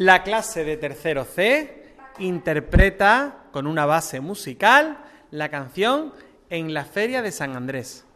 La clase de tercero C interpreta con una base musical la canción En la Feria de San Andrés.